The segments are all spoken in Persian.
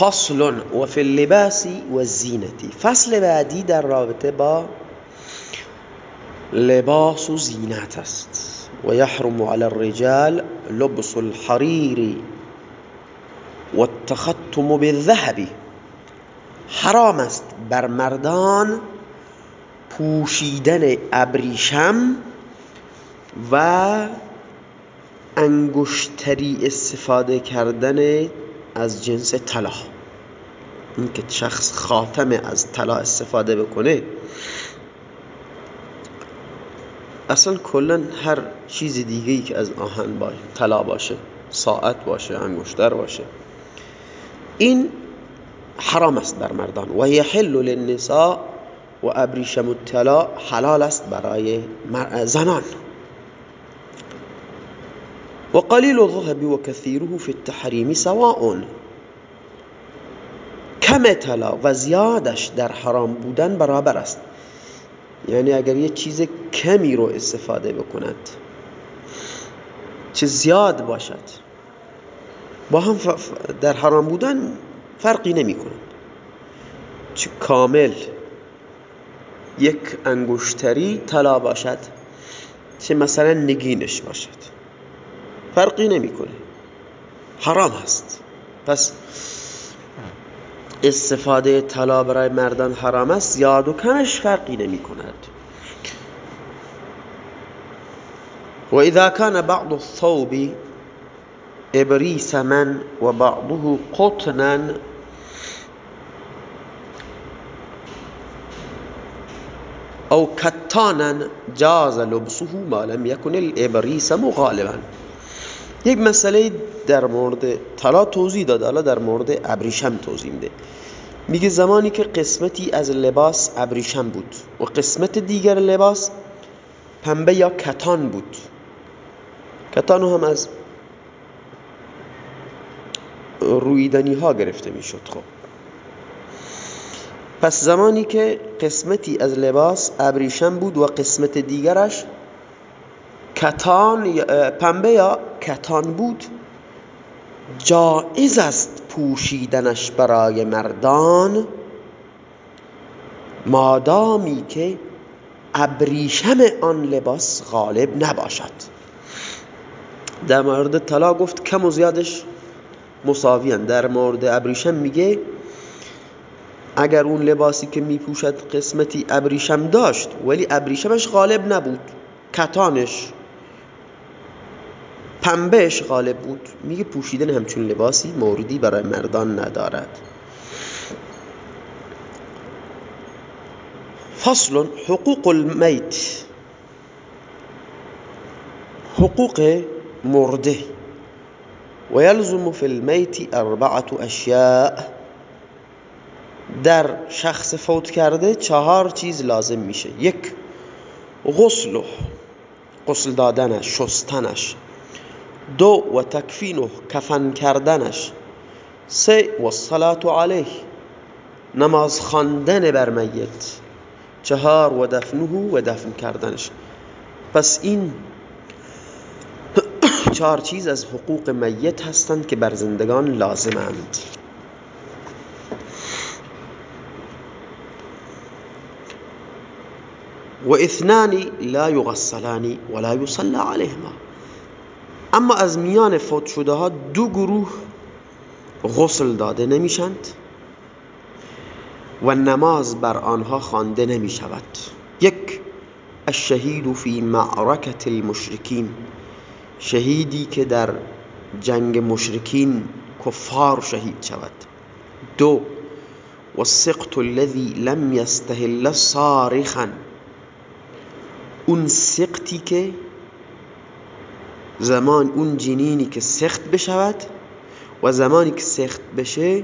فصل و فی اللباس و زینتی. فصل بعدی در رابطه با لباس و زینت است. و یحرم علی الرجال لبس الحریر و التختم بالذهب. حرام است بر مردان پوشیدن ابریشم و انگشتری استفاده کردن از جنس طلا اینکه شخص خاتم از طلا استفاده بکنه اصلا کلا هر چیز دیگه ای که از آهن باشه طلا باشه ساعت باشه انگشتر باشه این حرام است بر مردان. و یحل للنساء و ابریشم الطلا حلال است برای زنان. و قلیل الذهب کثیره فی التحریم سواء. کم طلا و زیادش در حرام بودن برابر است. یعنی اگر یه چیز کمی رو استفاده بکند چه زیاد باشد با هم در حرام بودن فرقی نمی کند چه کامل یک انگشتری طلا باشد چه مثلا نگینش باشد. فرقی نمی‌کنه حرام هست. پس استفاده طلا برای مردان حرام است زیاد و کمش فرقی نمی کند و اذا كان بعض الثوب ابریسما و بعضه قطنا او کتانا جاز لبسه ما لم يكن الابریسم غالبا یک مسئله در مورد طلا توضیح داد حالا در مورد ابریشم توضیح میده. میگه زمانی که قسمتی از لباس ابریشم بود و قسمت دیگر لباس پنبه یا کتان بود. کتان هم از رویدنی ها گرفته می‌شد خب. پس زمانی که قسمتی از لباس ابریشم بود و قسمت دیگرش کتان پنبه یا کتان بود. جائز است پوشیدنش برای مردان. مادامی که ابریشم آن لباس غالب نباشد. در مورد طلا گفت کم و زیادش مساوی در مورد ابریشم میگه اگر اون لباسی که میپوشد قسمتی ابریشم داشت ولی ابریشمش غالب نبود. کتانش پنبهش غالب بود. میگه پوشیدن همچون لباسی موردی برای مردان ندارد. فصل حقوق المیت. حقوق مرده. و یلزم فی المیت اربعة اشیاء. در شخص فوت کرده چهار چیز لازم میشه. یک غسل. غسل دادنش شستنش. دو و تکفینه کفن کردنش. سه و الصلاة علیه. نماز خواندن بر میت. چهار و دفنه و دفن کردنش. پس این چهار چیز از حقوق میت هستند که بر زندگان لازمند. و اثنان لا یغسلان ولا یصلى علیهما. اما از میان فوت شده ها دو گروه غسل داده نمیشند و نماز بر آنها خوانده نمی شود یک الشهید فی معرکت المشرکین شهیدی که در جنگ مشرکین کفار شهید شود. دو والسقط الذي لم يستهل صارخا اون سقطی که زمان اون جنینی که سخت بشود و زمانی که سخت بشه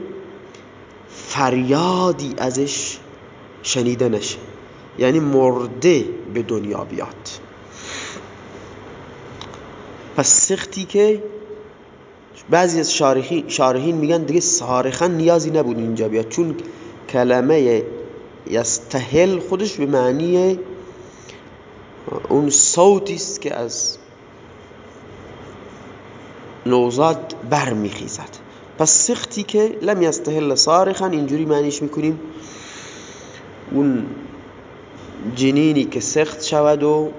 فریادی ازش شنیده نشه. یعنی مرده به دنیا بیاد. پس سختی که بعضی از شارحین میگن دیگه صارخا نیازی نبود اینجا بیاد. چون کلمه یستهل خودش به معنی اون صوتی است که از نوزاد برمیخیزد. پس سختی که لم یستهل صارخا اینجوری معنیش می‌کنیم. اون جنینی که سخت شود و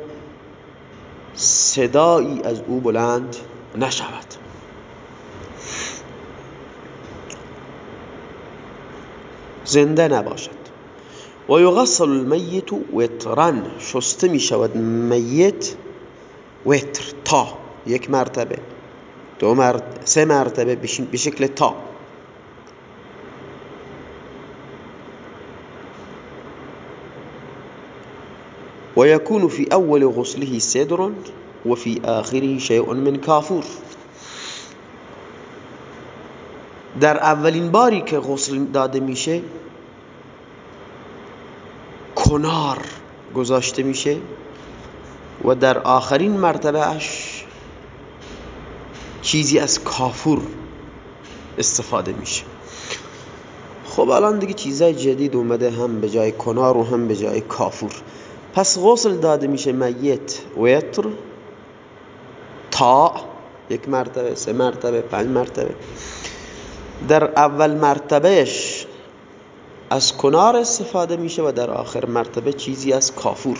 صدایی از او بلند نشود. زنده نباشد. و یغسل المیت وترن شسته می شود میت وتر تا یک مرتبه. دو مرتبه سه مرتبه به شکل تا. ويكون في أول غسله سدر وفي آخره شيء من كافور در اولین باری که غسل داده میشه کنار گذاشته میشه و در آخرین مرتبه اش چیزی از کافور استفاده میشه. خب الان دیگه چیزای جدید اومده هم به جای کنار و هم به جای کافور. پس غسل داده میشه میت ویتر تا یک مرتبه سه مرتبه پنج مرتبه. در اول مرتبهش از کنار استفاده میشه و در آخر مرتبه چیزی از کافور.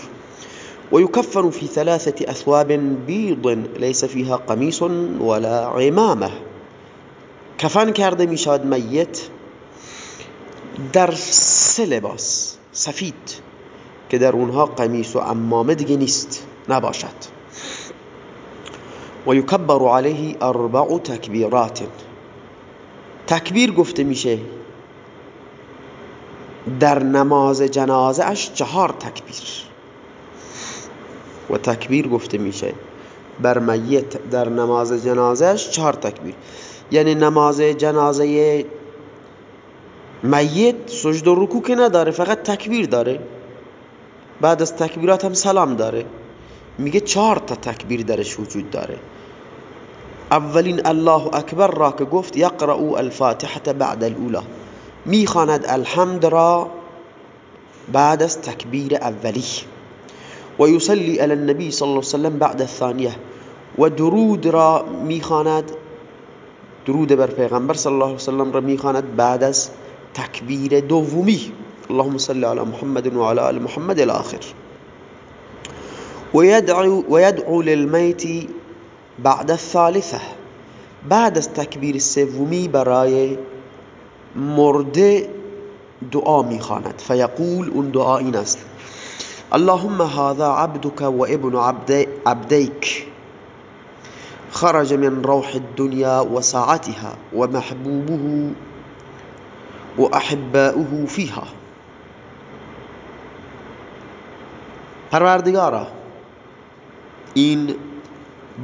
و یکفن فی ثلاثه اثواب بیض لیس فیها قمیس ولا عمامه کفن کرده می‌شود میت در سه لباس سفید که در اونها قمیس و امامه دیگه نیست نباشد. و یکبر علیه اربع تکبیر میشه در نماز جنازه اش چهار تکبیر. و تکبیر گفته میشه. بر میت در نماز جنازه اش چهار تکبیر. یعنی نماز جنازه میت سجد و رکوع که نداره فقط تکبیر داره. بعد از تکبیرات هم سلام داره. میگه چهار تا تکبیر درش وجود داره. اولین الله اکبر را که گفت یقرأ الفاتحه بعد الاولى می‌خواند الحمد را بعد از تکبیر اولی. و یصلی علی النبی صلی الله علیه وسلم بعد الثانیه و درود را میخواند درود بر پیغمبر صلی الله علیه وسلم را میخواند بعد از تکبیر اللهم صل على محمد وعلى آل محمد الآخر. ويدعو, ويدعو للميت بعد الثالثة. بعد از تکبیر سومی برای مرده دعا میخواند. فیقول اون دعا است. اللهم هذا عبدك وابن عبديك. خرج من روح الدنيا وساعتها ومحبوبه وأحباؤه فيها. پروردگارا این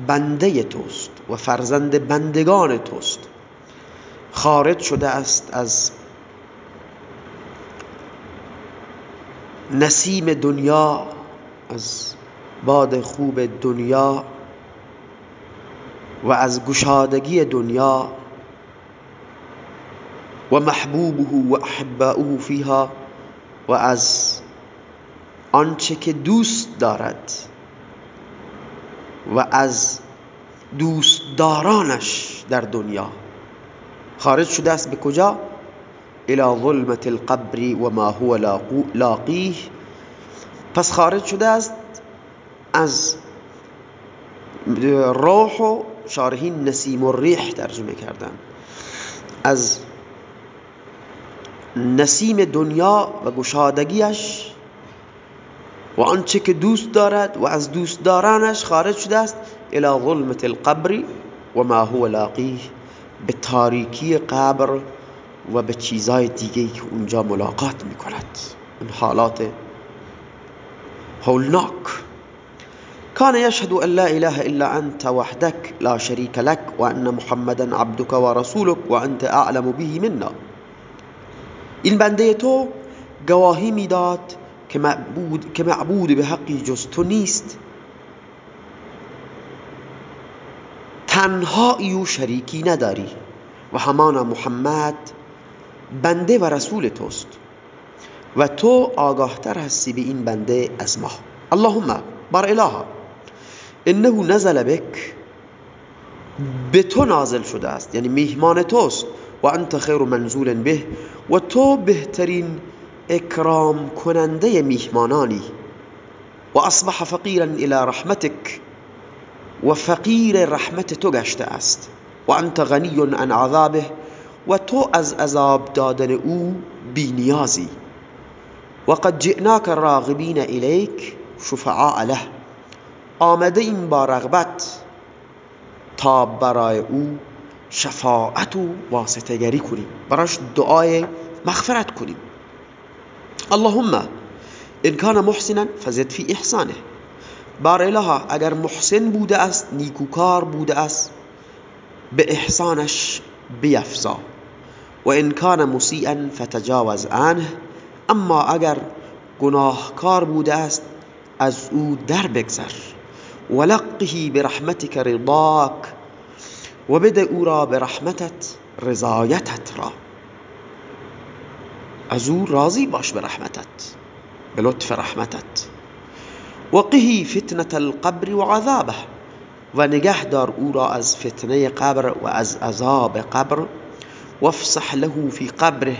بنده توست و فرزند بندگان توست. خارج شده است از نسیم دنیا از باد خوب دنیا و از گشادگی دنیا و محبوبه و احباؤه فیها و از آنچه که دوست دارد و از دوستدارانش در دنیا خارج شده است به کجا؟ الى ظلمت القبر و ما هو لاقیه پس خارج شده است از روح و شارحین نسیم الریح ترجمه کردن. از نسیم دنیا و گشادگیش و آنچه که دوست دارد و از دوست دارانش خارج شده است الى ظلمت القبر و ما هو لاقیه. به تاریکی قبر و به چیزای دیگه که اونجا ملاقات میکند. این حالات هولناک. كان يشهد أن لا إله إلا أنت وحدك لا شريك لك وأن محمدا عبدك ورسولك وأنت أعلم به منا. این بنده تو گواهی میداد که معبود, که معبود به حقی جز تو نیست. تنها و شریکی نداری. و همانا محمد بنده و رسول توست. و تو آگاهتر هستی به این بنده از ما. اللهم بر اله انه نزل بک. به تو نازل شده است. یعنی میهمان توست. و انت خیر منزول به. و تو بهترین اکرام کننده میهمانانی. و اصبح فقیرا الى رحمتك و فقیر رحمت تو گشته است. و انت غنی عن عذابه. و تو از عذاب دادن او بینیازی. قد جئناک راغبین الیک شفعاء له. آمده این با رغبت تا برای او شفاعت و واسطگری کنیم. براش دعای مغفرت کنیم. اللهم ان کان محسنا فزد فی احسانه. بار الها اگر محسن بوده است نیکوکار بوده است به احسانش بیفزا. و ان کان مسیئا فتجاوز عنه. أما اگر گناهکار بوده است از أو در بگذر. ولقه برحمتك رضاك و بده أو را به رحمتت رضایتت را. از أو راضی باش به رحمتت به لطف رحمتت. و قهی فتنة القبر و عذابه و نگه دار أو را از فتنه قبر و از عذاب قبر. وافسح له فی قبره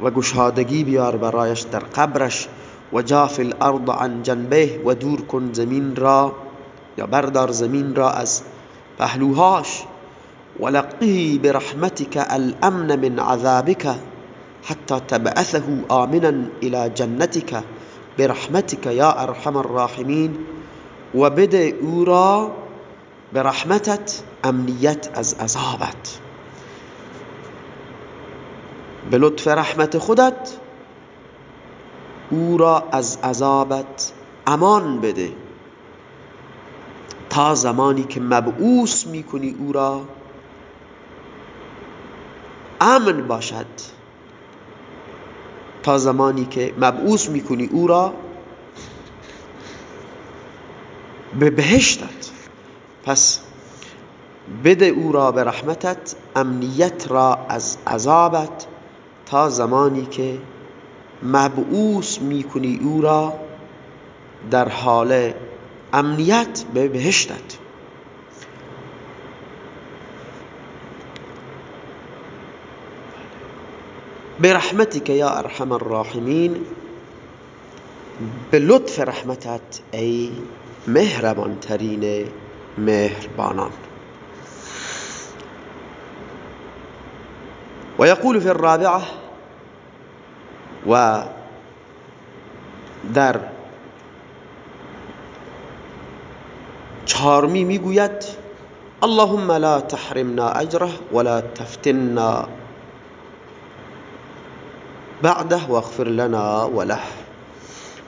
و گشادگی بیار برایش در قبرش و جاف الأرض عن جنبه و دور کن زمین را یا بردار زمین را از پهلوهاش ولقه برحمتك الأمن من عذابك حتى تبعثه آمنا إلى جنتك. برحمتك یا أرحم الراحمین و بده أو را برحمتت امنیت از عذابت. به لطف رحمت خودت او را از عذابت امان بده. تا زمانی که مبعوث می‌کنی او را امن باشد. تا زمانی که مبعوث می‌کنی او را به بهشتت. پس بده او را به رحمتت امنیت را از عذابت تا زمانی که مبعوث می‌کنی او را در حال امنیت به بهشتت. برحمتك یا ارحم الراحمین به لطف رحمتت ای مهربان ترین مهربانان. و یقول فی الرابعة و در چهارمی میگوید اللهم لا تحرمنا أجره ولا تفتنا بعده واغفر لنا وله.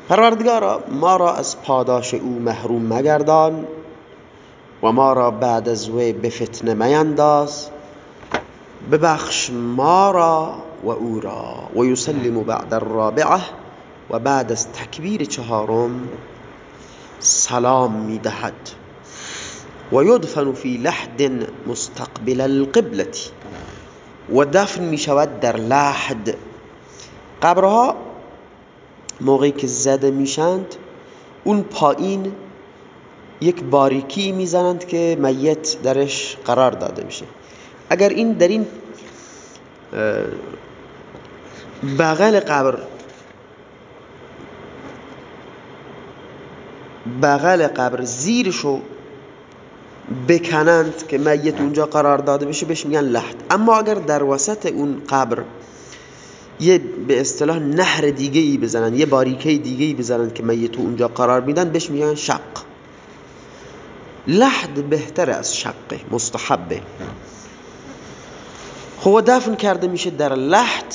پروردگارا ما را از پاداش أو محروم مگردان و ما را بعد از وی به فتنه مینداز. ببخش ما را و او را و یسلم بعد الرابعه و بعد از تکبیر چهارم سلام می‌دهد و یدفن فی لحد مستقبل القبلة و دفن می شود در لحد. قبرها موقعی که زده میشند اون پایین یک باریکی می‌زنند که میت درش قرار داده میشه. اگر این در این بغل قبر بغل قبر زیرشو بکنند که میت اونجا قرار داده بشه بهش میگن لحد. اما اگر در وسط اون قبر یه به اصطلاح نهر دیگه ای بزنن یه باریکه دیگه ای بزنن که میت اونجا قرار میدن بهش میگن شق. لحد بهتر از شقه مستحبه. خب دفن کرده میشه در لحد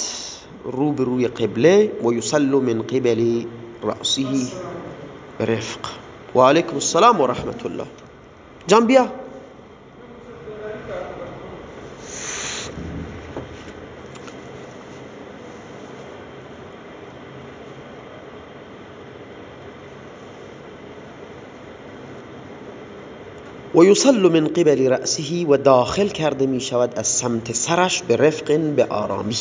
رو به روی قبله و یصلو من قبل رأسه رفق. و علیکم السلام و رحمت الله. جان بیا. و یصل من قبل رأسه و داخل کرده می شود از سرش به رفق به آرامی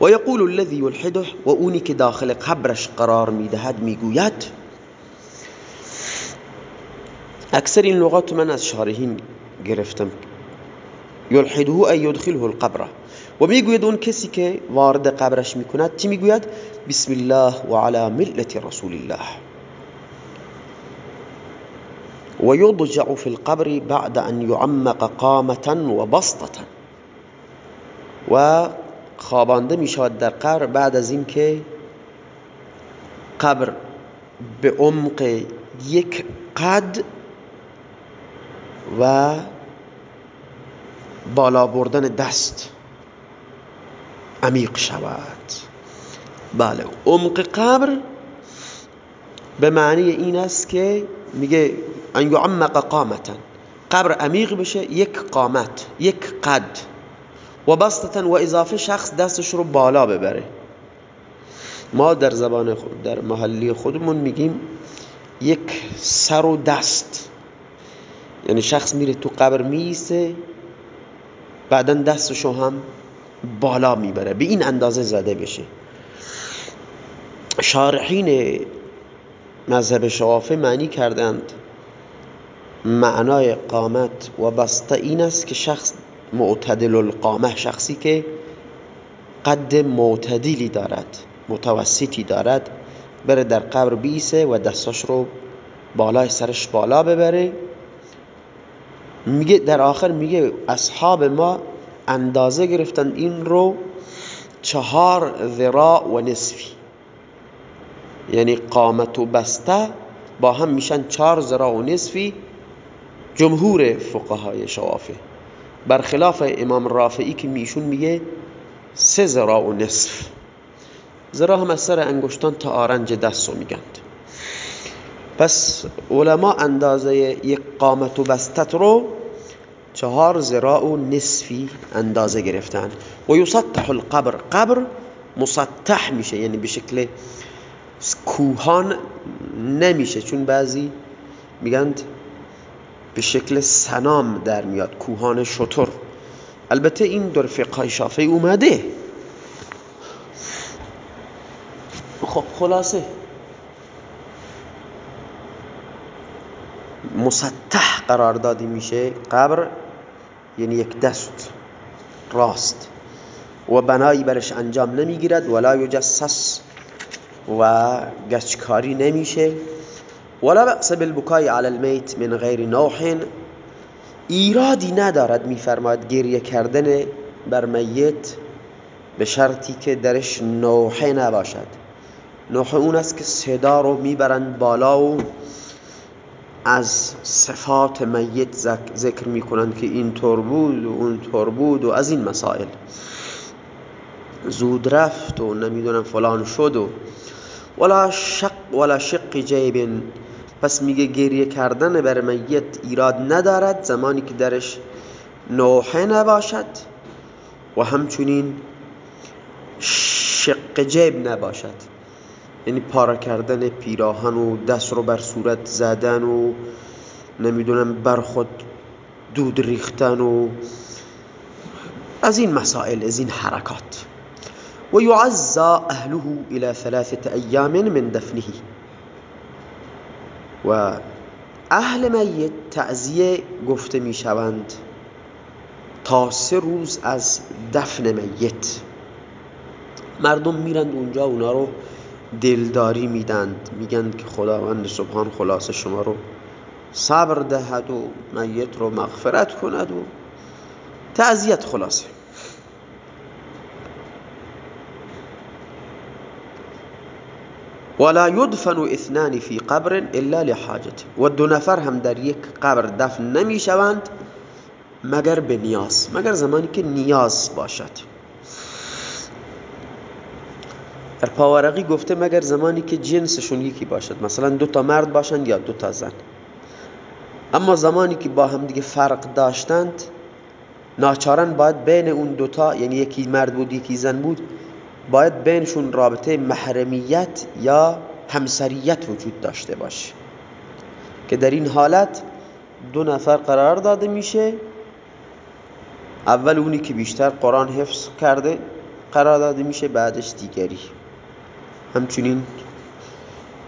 و یقول الذي و که داخل قبرش قرار میدهد میگوید اکثر این لغات من از شارحین گرفتم. یلحده ای یدخله القبر. و میگوید اون وارد قبرش میکند چی میگوید؟ بسم الله و علی ملت رسول الله. و یضجع فی القبر بعد أن يعمق قامتا و بسطتا و خوابانده میشود در قبر بعد از اینکه قبر به عمق یک قد و بالا بردن دست عمیق شود. بله عمق قبر به معنی این است که میگه ان یعمق قامتا قبر عمیق بشه یک قامت یک قد. و بسطتا و اضافه شخص دستش رو بالا ببره. ما در زبان خود در محلی خودمون میگیم یک سر و دست. یعنی شخص میره تو قبر میسه بعدا دستشو هم بالا می‌بره. به این اندازه زده بشه. شارحین مذهب شوافه معنی کردند معنای قامت و بسطه این است که شخص معتدل القامه شخصی که قد معتدلی دارد متوسطی دارد بره در قبر بیسه و دستاش رو بالای سرش بالا ببره. میگه در آخر میگه اصحاب ما اندازه گرفتن این رو چهار ذراع و نصفی. یعنی قامت و بسته با هم میشن چهار ذراع و نصفی. جمهور فقهای شوافه برخلاف امام رافعی که میشون میگه سه ذراع و نصف. ذراع هم از سر انگشتان تا آرنج دست رو میگند. پس علما اندازه یک قامت و بستت رو چهار ذراع و نصفی اندازه گرفتن. و یسطح القبر. قبر مسطح میشه یعنی به شکل کوهان نمیشه چون بعضی میگند به شکل سنام در میاد کوهان شطور البته این در فقه شافعی اومده. خب خلاصه. مسطح قرار دادی میشه. قبر یعنی یک دست راست. و بنایی برش انجام نمی‌گیرد ولا یجسس و گچکاری نمیشه. ولا بأس بالبکای علی المیت من غیر نوح. ایرادی ندارد میفرماید گریه کردن بر میت به شرطی که درش نوحه نباشد. نوحه اون است که صدا رو می‌برند بالا و از صفات میت ذکر می‌کنند که این طور بود و اون طور بود و از این مسائل. زود رفت و نمی‌دونم فلان شد و ولا شق ولا شق جیب پس میگه گریه کردن بر میت ایراد ندارد زمانی که درش نوحه نباشد و همچنین شق جیب نباشد. یعنی پارا کردن پیراهن و دست رو بر صورت زدن و نمی‌دونم بر خود دود ریختن و از این مسائل از این حرکات. و یعزا اهله الى ثلاثه ایام من دفنه. و اهل میت تعزیه گفته می‌شوند تا سه روز از دفن میت. مردم میرند اونجا اونا رو دلداری میدند. میگند که خداوند سبحان خلاص شما رو صبر دهد و میت رو مغفرت کند و تعذیت خلاصه. ولا يدفن اثنان في قبر الا لحاجت و دو نفر هم در یک قبر دفن نمی‌شوند مگر به نیاز مگر زمانی که نیاز باشد. در پاورقی گفته مگر زمانی که جنسشون یکی باشد مثلا دو تا مرد باشند یا دو تا زن. اما زمانی که با هم دیگه فرق داشتند ناچارن باید بین اون دوتا یعنی یکی مرد بود یکی زن بود باید بینشون رابطه محرمیت یا همسریت وجود داشته باشه. که در این حالت دو نفر قرار داده میشه. اول اونی که بیشتر قرآن حفظ کرده قرار داده میشه بعدش دیگری. همچنین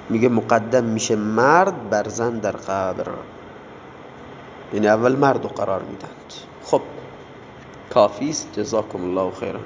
میگه مقدم میشه مرد بر زن در قبر. یعنی اول مرد قرار میدند خب کافی است. جزاکم الله خیرا.